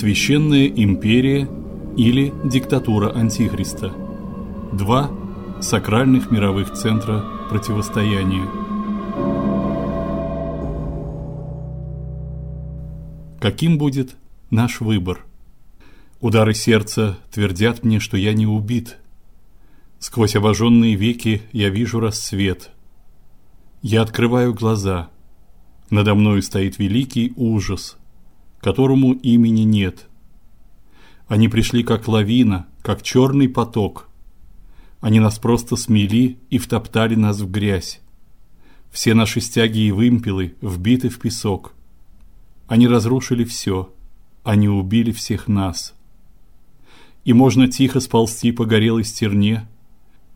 Священная империя или диктатура антихриста. Два сакральных мировых центра противостояния. Каким будет наш выбор? Удары сердца твердят мне, что я не убит. Сквозь обожженные веки я вижу рассвет. Я открываю глаза. Надо мной стоит великий ужас – которому имени нет. Они пришли как лавина, как черный поток. Они нас просто смели и втоптали нас в грязь. Все наши стяги и вымпелы вбиты в песок. Они разрушили все. Они убили всех нас. И можно тихо сползти по горелой стерне,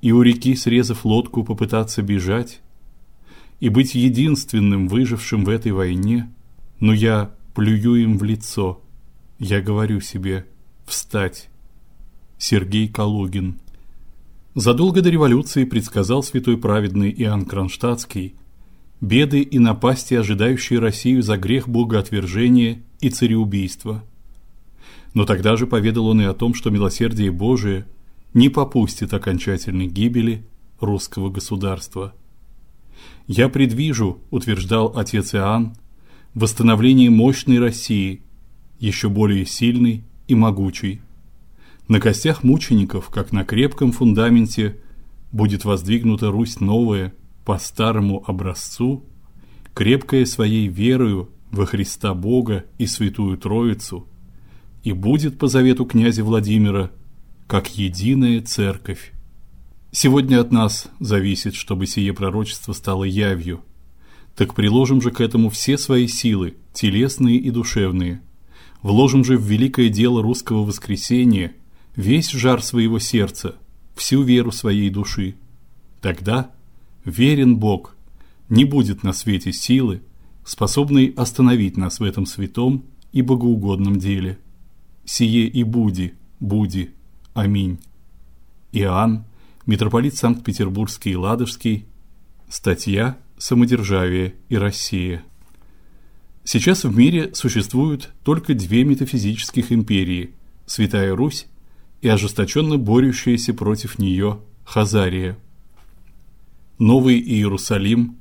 и у реки, срезав лодку, попытаться бежать, и быть единственным выжившим в этой войне. Но я плюю им в лицо. Я говорю себе: "Встать". Сергей Калугин. Задолго до революции предсказал святой праведный Иоанн Кронштадтский беды и напасти, ожидающие Россию за грех богоотвержения и цареубийства. Но тогда же поведал он и о том, что милосердие Божие не попустит окончательной гибели русского государства. Я предвижу, утверждал отец Иоанн, восстановление мощной России, еще более сильной и могучей. На костях мучеников, как на крепком фундаменте, будет воздвигнута Русь новая по старому образцу, крепкая своей верою во Христа Бога и Святую Троицу, и будет по завету князя Владимира как единая церковь. Сегодня от нас зависит, чтобы сие пророчество стало явью так приложим же к этому все свои силы, телесные и душевные. Вложим же в великое дело русского воскресения весь жар своего сердца, всю веру своей души. Тогда верен Бог, не будет на свете силы, способной остановить нас в этом святом и богоугодном деле. Сие и буди, буди. Аминь. Иоанн, митрополит Санкт-Петербургский и Ладожский. Статья самодержавие и Россия. Сейчас в мире существуют только две метафизических империи: Святая Русь и ожесточенно борющаяся против нее Хазария. Новый Иерусалим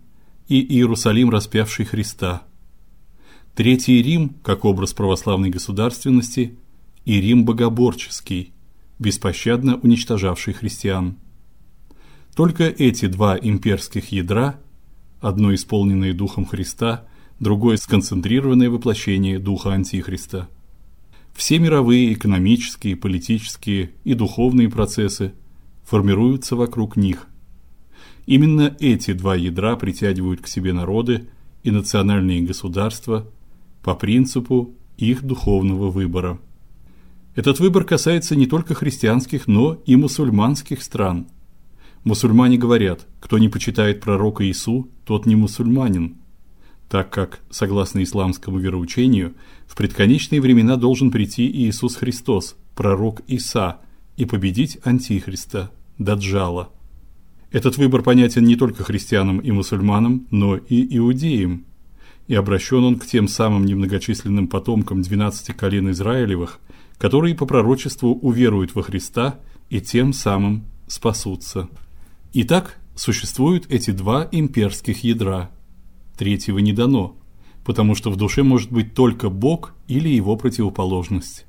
и Иерусалим распявший Христа. Третий Рим как образ православной государственности и Рим богоборческий, беспощадно уничтожавший христиан. Только эти два имперских ядра одно исполненное духом Христа, другое сконцентрированное воплощение духа антихриста. Все мировые экономические, политические и духовные процессы формируются вокруг них. Именно эти два ядра притягивают к себе народы и национальные государства по принципу их духовного выбора. Этот выбор касается не только христианских, но и мусульманских стран – Мусульмане говорят: кто не почитает пророка Иису, тот не мусульманин, так как, согласно исламскому вероучению, в предконечные времена должен прийти Иисус Христос, пророк Иса, и победить антихриста, даджала. Этот выбор понятен не только христианам и мусульманам, но и иудеям. И обращен он к тем самым немногочисленным потомкам 12 колен Израилевых, которые по пророчеству уверуют во Христа и тем самым спасутся. Итак, существуют эти два имперских ядра. Третьего не дано, потому что в душе может быть только Бог или его противоположность.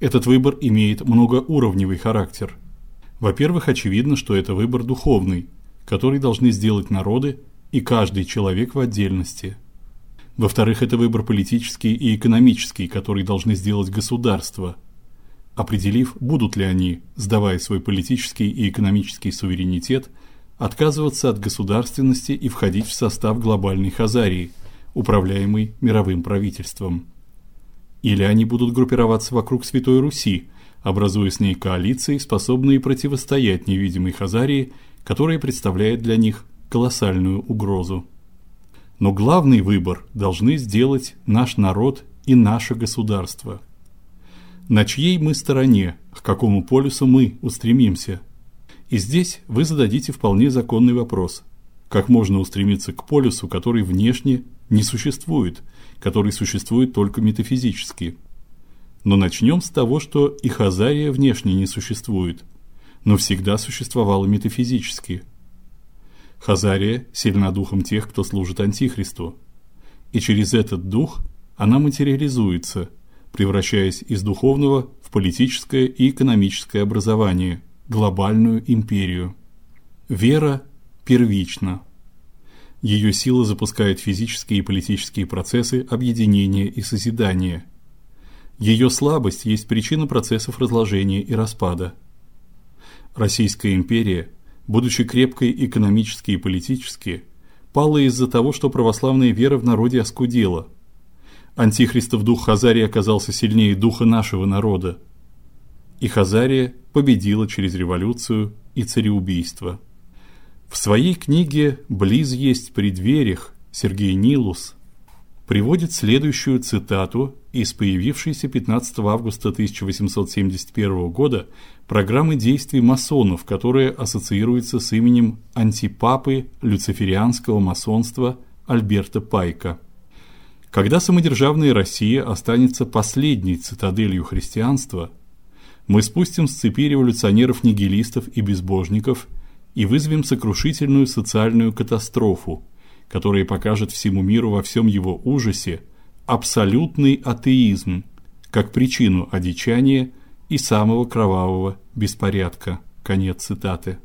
Этот выбор имеет многоуровневый характер. Во-первых, очевидно, что это выбор духовный, который должны сделать народы и каждый человек в отдельности. Во-вторых, это выбор политический и экономический, который должны сделать государства – определив, будут ли они, сдавая свой политический и экономический суверенитет, отказываться от государственности и входить в состав глобальной Хазарии, управляемой мировым правительством. Или они будут группироваться вокруг Святой Руси, образуя с ней коалиции, способные противостоять невидимой Хазарии, которая представляет для них колоссальную угрозу. Но главный выбор должны сделать наш народ и наше государство – на чьей мы стороне, к какому полюсу мы устремимся. И здесь вы зададите вполне законный вопрос: как можно устремиться к полюсу, который внешне не существует, который существует только метафизически? Но начнем с того, что и Хазария внешне не существует, но всегда существовала метафизически. Хазария сильна духом тех, кто служит антихристу. И через этот дух она материализуется, превращаясь из духовного в политическое и экономическое образование, глобальную империю. Вера первична. Ее сила запускает физические и политические процессы объединения и созидания. Ее слабость есть причина процессов разложения и распада. Российская империя, будучи крепкой экономически и политически, пала из-за того, что православная вера в народе оскудела. Антихристов дух Хазарии оказался сильнее духа нашего народа. И Хазария победила через революцию и цареубийство. В своей книге Близ есть при дверях Сергей Нилус приводит следующую цитату из появившейся 15 августа 1871 года программы действий масонов, которая ассоциируется с именем антипапы люциферианского масонства Альберта Пайка. Когда самодержавная Россия останется последней цитаделью христианства, мы спустим с цепи революционеров-нигилистов и безбожников и вызовем сокрушительную социальную катастрофу, которая покажет всему миру во всем его ужасе абсолютный атеизм как причину одичания и самого кровавого беспорядка. Конец цитаты.